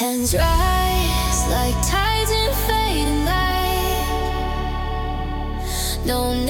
Hands rise like tides in fading light. Don't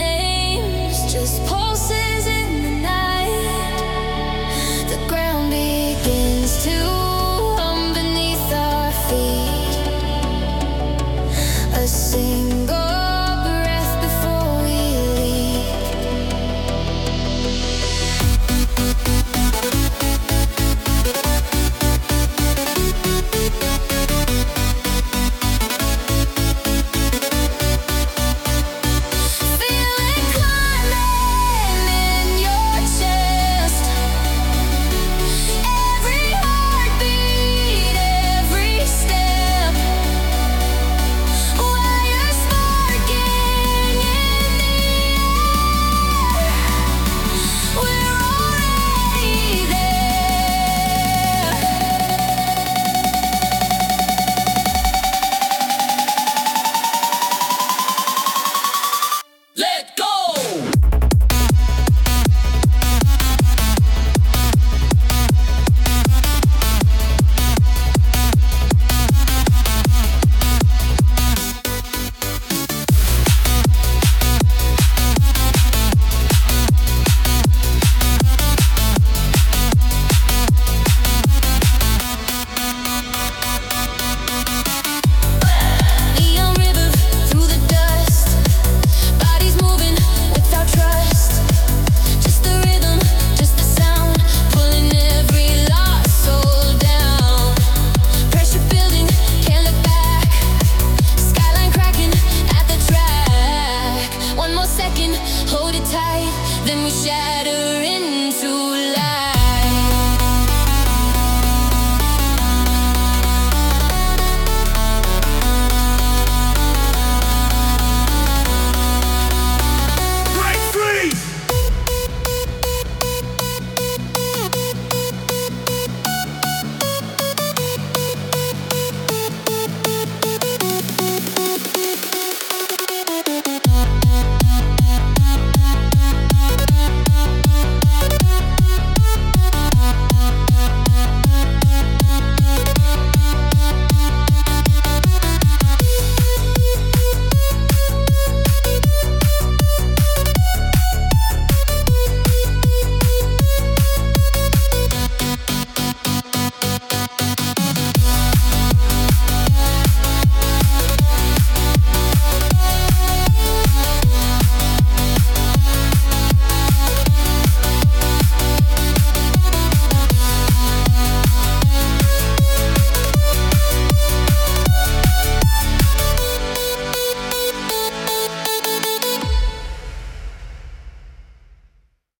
tight, then we shatter.